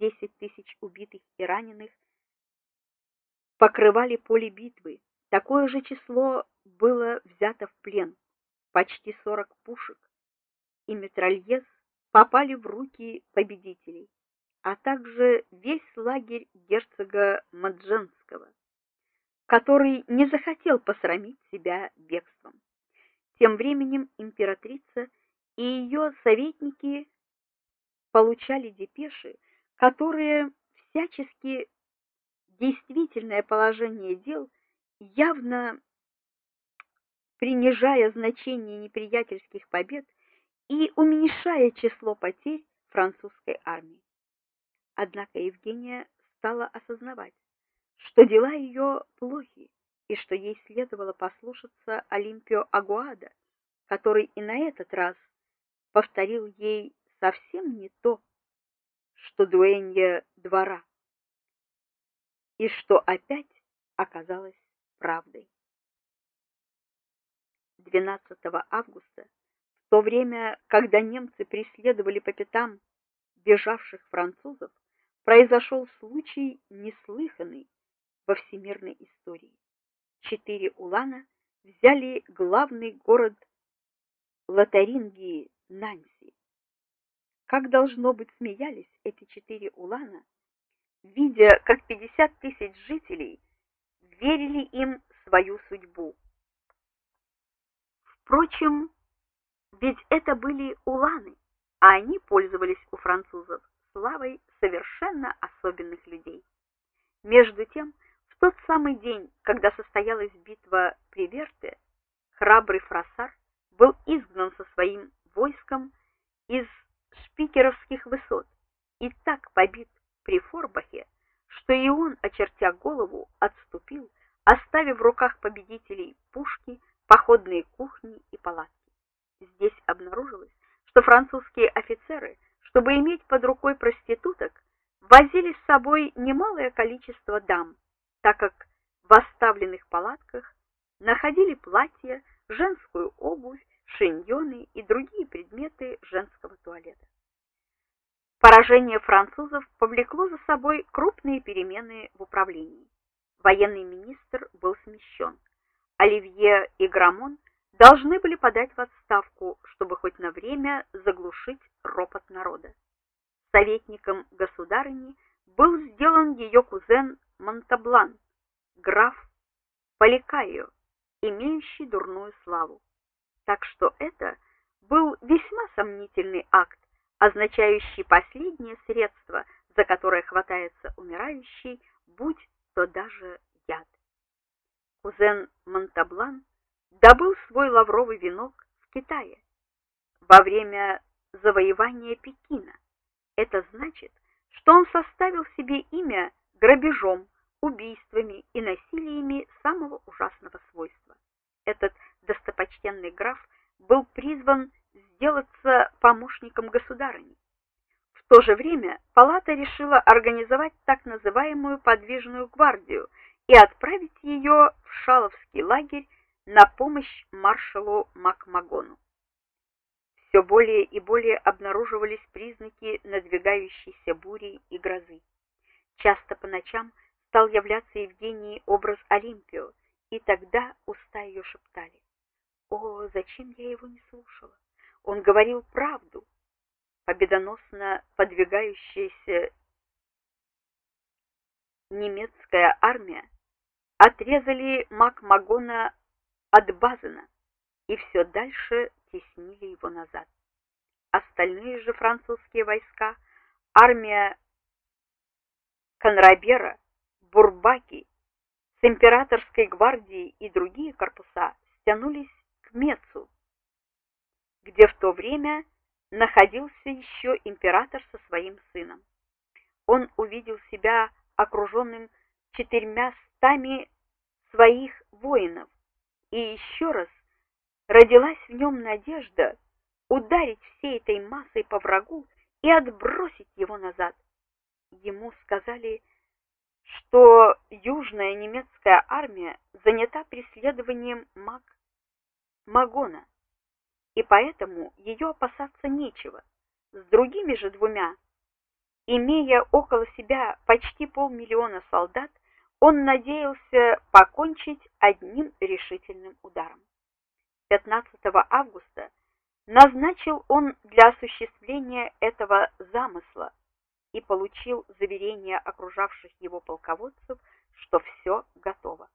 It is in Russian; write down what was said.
10 тысяч убитых и раненых покрывали поле битвы. Такое же число было взято в плен. Почти 40 пушек и метрольез попали в руки победителей, а также весь лагерь герцога Мадженского, который не захотел посрамить себя бегством. Тем временем императрица и ее советники получали депеши, которые всячески действительное положение дел, явно принижая значение неприятельских побед и уменьшая число потерь французской армии. Однако Евгения стала осознавать, что дела ее плохи и что ей следовало послушаться Олимпио Агуада, который и на этот раз повторил ей совсем не то, что дуэнья двора и что опять оказалось правдой. 12 августа, в то время, когда немцы преследовали по пятам бежавших французов, произошел случай неслыханный во всемирной истории. Четыре улана взяли главный город Лотарингии Нанси. Как должно быть смеялись эти четыре улана, видя, как 50 тысяч жителей верили им свою судьбу. Впрочем, ведь это были уланы, а они пользовались у французов славой совершенно особенных людей. Между тем, в тот самый день, когда состоялась битва при Верте, храбрый Фрассар был изгнан со своим войском из шпикеровских высот и так побит при Форбахе, что и он, очертя голову, отступил, оставив в руках победителей пушки, походные кухни и палатки. Здесь обнаружилось, что французские офицеры, чтобы иметь под рукой проституток, возили с собой немалое количество дам, так как в оставленных палатках находили платья, женскую обувь, шиньоны и другие предметы женского туалета. Поражение французов повлекло за собой крупные перемены в управлении. Военный министр был смещен. Оливье и Грамон должны были подать в отставку, чтобы хоть на время заглушить ропот народа. Советником государыни был сделан ее кузен Монтаблан, граф Поликайо, имеющий дурную славу. Так что это был весьма сомнительный акт, означающий последнее средство, за которое хватается умирающий, будь то даже яд. Кузен Монтаблан добыл свой лавровый венок в Китае во время завоевания Пекина. Это значит, что он составил себе имя грабежом, убийствами и насилиями самого ужасного достопочтенный граф был призван сделаться помощником государыни. В то же время палата решила организовать так называемую подвижную гвардию и отправить ее в Шаловский лагерь на помощь маршалу Макмагону. Все более и более обнаруживались признаки надвигающейся бури и грозы. Часто по ночам стал являться Евгении образ Олимпио, и тогда уста ее шептали: "О, зачем я его не слушала? Он говорил правду. Победоносно подвигающаяся немецкая армия отрезали Макмагона от Базена и все дальше теснили его назад. Остальные же французские войска, армия Конрабера, Бурбаки, с императорской гвардией и другие корпуса стянулись к Мецу, где в то время находился еще император со своим сыном. Он увидел себя окруженным четырьмя стами своих воинов, и еще раз родилась в нем надежда ударить всей этой массой по врагу и отбросить его назад. Ему сказали, что южная немецкая армия занята преследованием Мак Магона и поэтому ее опасаться нечего. С другими же двумя Имея около себя почти полмиллиона солдат, он надеялся покончить одним решительным ударом. 15 августа назначил он для осуществления этого замысла и получил заверение окружавших его полководцев, что все готово.